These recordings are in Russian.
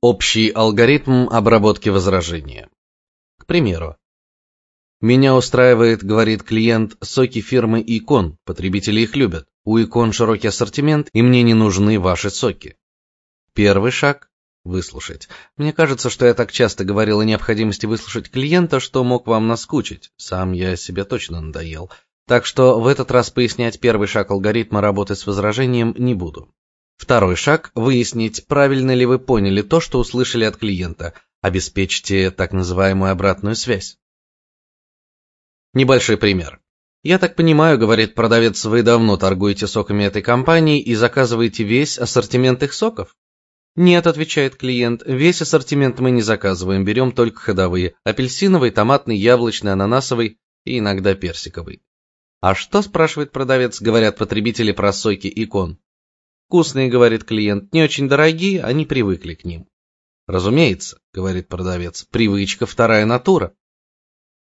Общий алгоритм обработки возражения. К примеру, меня устраивает, говорит клиент, соки фирмы Икон. Потребители их любят. У Икон широкий ассортимент, и мне не нужны ваши соки. Первый шаг выслушать. Мне кажется, что я так часто говорил о необходимости выслушать клиента, что мог вам наскучить. Сам я себе точно надоел. Так что в этот раз пояснять первый шаг алгоритма работы с возражением не буду. Второй шаг выяснить, правильно ли вы поняли то, что услышали от клиента. Обеспечьте так называемую обратную связь. Небольшой пример. Я так понимаю, говорит продавец, вы давно торгуете соками этой компании и заказываете весь ассортимент их соков? Нет, отвечает клиент. Весь ассортимент мы не заказываем, берем только ходовые: апельсиновый, томатный, яблочный, ананасовый и иногда персиковый. А что, спрашивает продавец, говорят потребители про соки икон? Вкусные, говорит клиент, не очень дорогие, они привыкли к ним. Разумеется, говорит продавец, привычка вторая натура.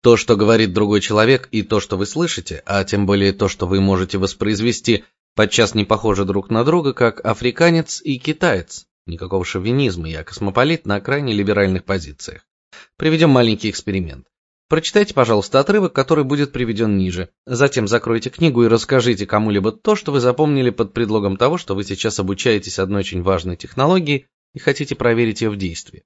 То, что говорит другой человек, и то, что вы слышите, а тем более то, что вы можете воспроизвести, подчас не похожи друг на друга, как африканец и китаец. Никакого шовинизма, я космополит на крайне либеральных позициях. Приведем маленький эксперимент. Прочитайте, пожалуйста, отрывок, который будет приведен ниже. Затем закройте книгу и расскажите кому-либо то, что вы запомнили под предлогом того, что вы сейчас обучаетесь одной очень важной технологии и хотите проверить ее в действии.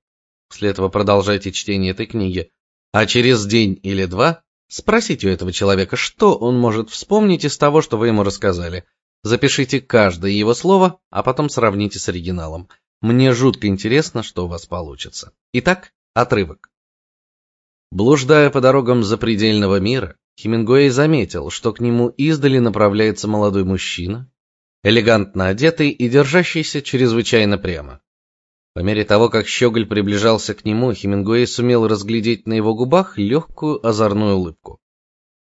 После этого продолжайте чтение этой книги. А через день или два спросите у этого человека, что он может вспомнить из того, что вы ему рассказали. Запишите каждое его слово, а потом сравните с оригиналом. Мне жутко интересно, что у вас получится. Итак, отрывок. Блуждая по дорогам запредельного мира, Хемингуэй заметил, что к нему издали направляется молодой мужчина, элегантно одетый и держащийся чрезвычайно прямо. По мере того, как щеголь приближался к нему, Хемингуэй сумел разглядеть на его губах легкую озорную улыбку.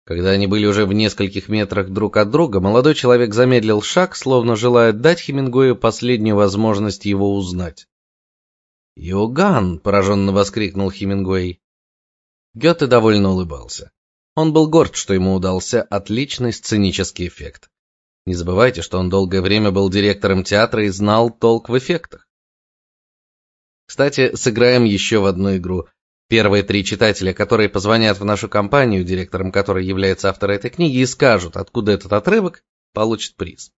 Когда они были уже в нескольких метрах друг от друга, молодой человек замедлил шаг, словно желая дать Хемингуэю последнюю возможность его узнать. "Йоган!" пораженно воскликнул Хемингуэй. Гёте довольно улыбался. Он был горд, что ему удался отличный сценический эффект. Не забывайте, что он долгое время был директором театра и знал толк в эффектах. Кстати, сыграем еще в одну игру. Первые три читателя, которые позвонят в нашу компанию, директором которой является автор этой книги, и скажут, откуда этот отрывок, получат приз.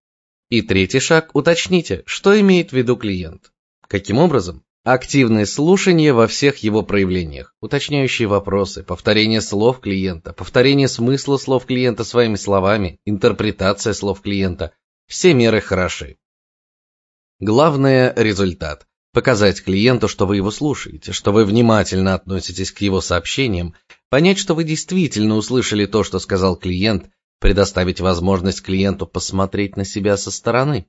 И третий шаг уточните, что имеет в виду клиент. Каким образом? Активное слушание во всех его проявлениях, уточняющие вопросы, повторение слов клиента, повторение смысла слов клиента своими словами, интерпретация слов клиента. Все меры хороши. Главное результат. Показать клиенту, что вы его слушаете, что вы внимательно относитесь к его сообщениям, понять, что вы действительно услышали то, что сказал клиент, предоставить возможность клиенту посмотреть на себя со стороны.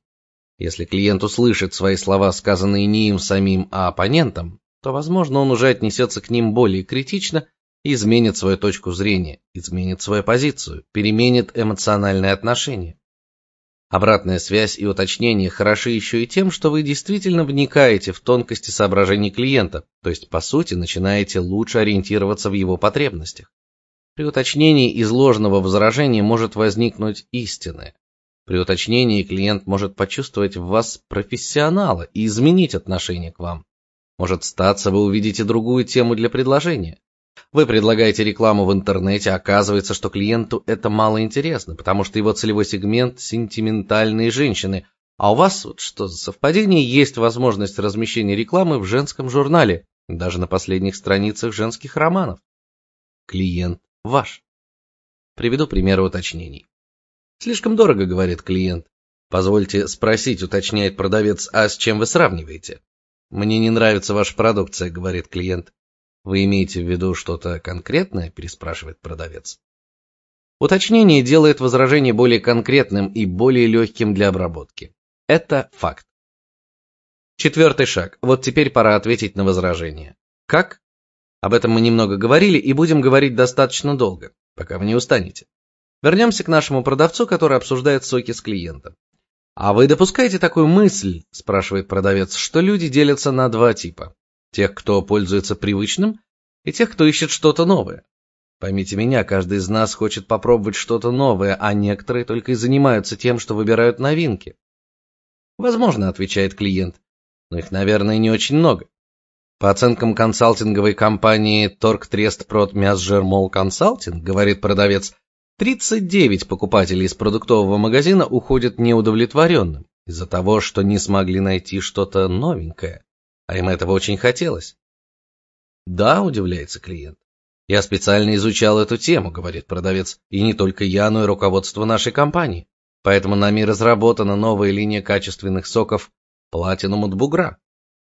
Если клиент услышит свои слова, сказанные не им самим, а оппонентом, то, возможно, он уже отнесется к ним более критично и изменит свою точку зрения, изменит свою позицию, переменит эмоциональное отношение. Обратная связь и уточнение хороши еще и тем, что вы действительно вникаете в тонкости соображений клиента, то есть по сути начинаете лучше ориентироваться в его потребностях. При уточнении изложенного возражения может возникнуть истинное. При уточнении клиент может почувствовать в вас профессионала и изменить отношение к вам. Может статься, вы увидите другую тему для предложения. Вы предлагаете рекламу в интернете, а оказывается, что клиенту это мало интересно, потому что его целевой сегмент сентиментальные женщины, а у вас, вот что за совпадение, есть возможность размещения рекламы в женском журнале, даже на последних страницах женских романов. Клиент ваш. Приведу примеры уточнений. Слишком дорого, говорит клиент. Позвольте спросить, уточняет продавец, а с чем вы сравниваете? Мне не нравится ваша продукция, говорит клиент. Вы имеете в виду что-то конкретное? переспрашивает продавец. Уточнение делает возражение более конкретным и более легким для обработки. Это факт. Четвертый шаг. Вот теперь пора ответить на возражение. Как? Об этом мы немного говорили и будем говорить достаточно долго, пока вы не устанете. Вернемся к нашему продавцу, который обсуждает соки с клиентом. А вы допускаете такую мысль, спрашивает продавец, что люди делятся на два типа: тех, кто пользуется привычным, и тех, кто ищет что-то новое. Поймите меня, каждый из нас хочет попробовать что-то новое, а некоторые только и занимаются тем, что выбирают новинки. Возможно, отвечает клиент, но их, наверное, не очень много. По оценкам консалтинговой компании Торгтрест Продмясжермол Консалтинг, говорит продавец, 39 покупателей из продуктового магазина уходят неудовлетворенным из-за того, что не смогли найти что-то новенькое, а им этого очень хотелось. Да, удивляется клиент. Я специально изучал эту тему, говорит продавец, и не только я, но и руководство нашей компании. Поэтому нами разработана новая линия качественных соков Platinum от Бугра.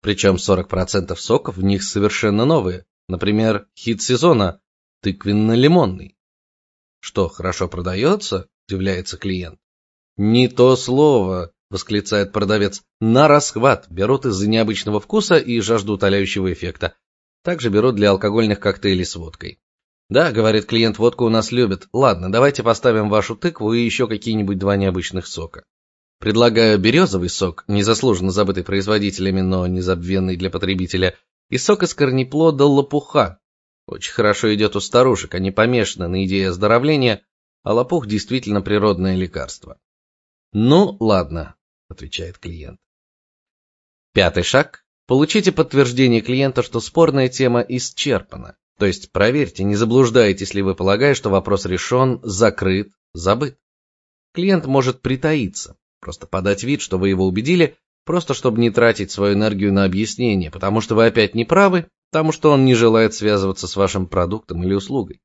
Причем 40% соков в них совершенно новые. Например, хит сезона тыквенно-лимонный. Что, хорошо продается? удивляется клиент. Не то слово, восклицает продавец. На расхват берут из-за необычного вкуса и жажду утоляющего эффекта. Также берут для алкогольных коктейлей с водкой. Да, говорит клиент, водку у нас любят. Ладно, давайте поставим вашу тыкву и еще какие-нибудь два необычных сока. Предлагаю березовый сок, незаслуженно забытый производителями, но незабвенный для потребителя, и сок из корнеплода лопуха. Очень хорошо идет у старушек, они помешаны на идее оздоровления, а лопух действительно природное лекарство. Ну, ладно, отвечает клиент. Пятый шаг Получите подтверждение клиента, что спорная тема исчерпана. То есть проверьте, не заблуждаетесь ли вы, полагая, что вопрос решен, закрыт, забыт. Клиент может притаиться, просто подать вид, что вы его убедили, просто чтобы не тратить свою энергию на объяснение, потому что вы опять не правы, потому что он не желает связываться с вашим продуктом или услугой.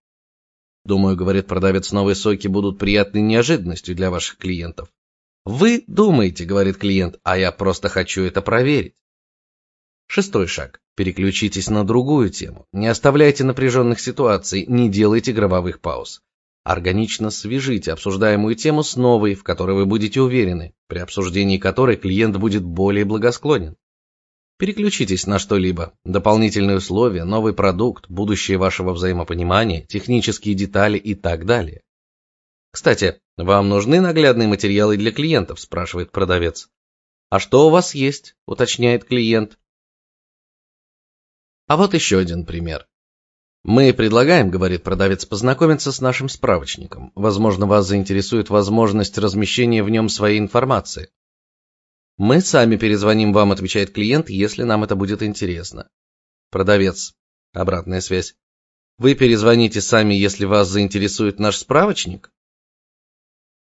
Думаю, говорит продавец, новые соки будут приятной неожиданностью для ваших клиентов. Вы думаете, говорит клиент, а я просто хочу это проверить. Шестой шаг. Переключитесь на другую тему. Не оставляйте напряженных ситуаций, не делайте гробовых пауз. Органично свяжите обсуждаемую тему с новой, в которой вы будете уверены, при обсуждении которой клиент будет более благосклонен. Переключитесь на что-либо: дополнительные условия, новый продукт, будущее вашего взаимопонимания, технические детали и так далее. Кстати, вам нужны наглядные материалы для клиентов, спрашивает продавец. А что у вас есть? уточняет клиент. А вот еще один пример. Мы предлагаем, говорит продавец, познакомиться с нашим справочником. Возможно, вас заинтересует возможность размещения в нем своей информации. Мы сами перезвоним вам, отвечает клиент, если нам это будет интересно. Продавец. Обратная связь. Вы перезвоните сами, если вас заинтересует наш справочник?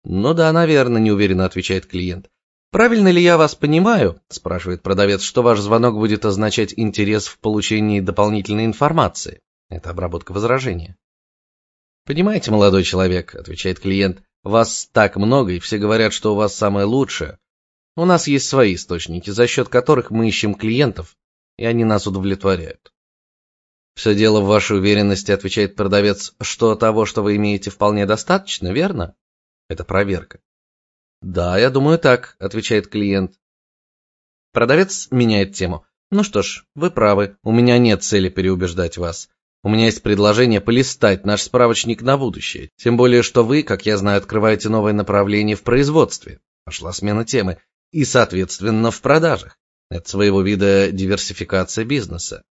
Ну да, наверное, неуверенно отвечает клиент. Правильно ли я вас понимаю, спрашивает продавец, что ваш звонок будет означать интерес в получении дополнительной информации? Это обработка возражения. Понимаете, молодой человек, отвечает клиент, вас так много, и все говорят, что у вас самое лучшее. У нас есть свои источники, за счет которых мы ищем клиентов, и они нас удовлетворяют. Все дело в вашей уверенности, отвечает продавец, что того, что вы имеете, вполне достаточно, верно? Это проверка. Да, я думаю так, отвечает клиент. Продавец меняет тему. Ну что ж, вы правы. У меня нет цели переубеждать вас. У меня есть предложение полистать наш справочник на будущее. Тем более, что вы, как я знаю, открываете новое направление в производстве. Пошла смена темы и, соответственно, в продажах. Это своего вида диверсификация бизнеса.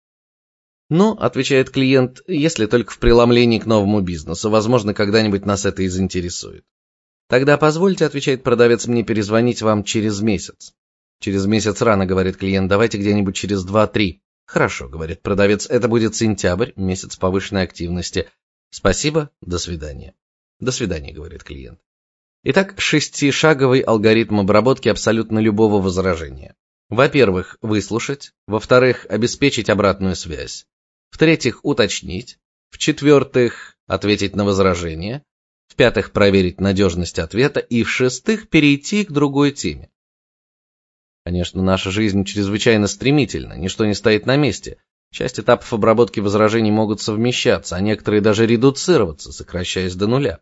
Ну, отвечает клиент, если только в преломлении к новому бизнесу, возможно, когда-нибудь нас это и заинтересует. Тогда позвольте, отвечает продавец, мне перезвонить вам через месяц. Через месяц рано, говорит клиент, давайте где-нибудь через два-три. Хорошо, говорит продавец, это будет сентябрь, месяц повышенной активности. Спасибо, до свидания. До свидания, говорит клиент. Итак, шестишаговый алгоритм обработки абсолютно любого возражения. Во-первых, выслушать, во-вторых, обеспечить обратную связь, в-третьих, уточнить, в-четвертых, ответить на возражение, в-пятых, проверить надежность ответа и в-шестых, перейти к другой теме. Конечно, наша жизнь чрезвычайно стремительна, ничто не стоит на месте. Часть этапов обработки возражений могут совмещаться, а некоторые даже редуцироваться, сокращаясь до нуля.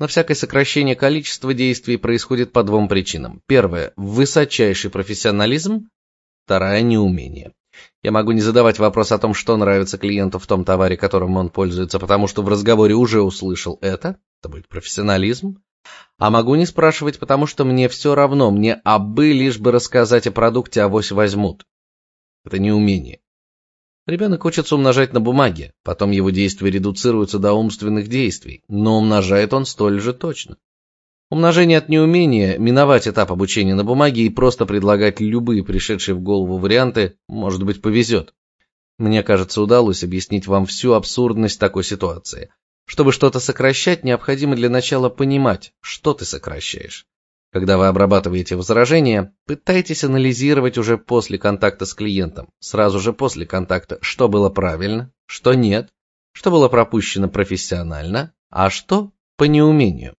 Но всякое сокращение количества действий происходит по двум причинам. Первое высочайший профессионализм, вторая неумение. Я могу не задавать вопрос о том, что нравится клиенту в том товаре, которым он пользуется, потому что в разговоре уже услышал это. Это будет профессионализм. А могу не спрашивать, потому что мне все равно, мне абы лишь бы рассказать о продукте, авось возьмут. Это неумение. Ребенок учится умножать на бумаге, потом его действия редуцируются до умственных действий, но умножает он столь же точно. Умножение от неумения, миновать этап обучения на бумаге и просто предлагать любые пришедшие в голову варианты, может быть, повезет. Мне кажется, удалось объяснить вам всю абсурдность такой ситуации. Чтобы что-то сокращать, необходимо для начала понимать, что ты сокращаешь. Когда вы обрабатываете возражения, пытайтесь анализировать уже после контакта с клиентом, сразу же после контакта, что было правильно, что нет, что было пропущено профессионально, а что по неумению.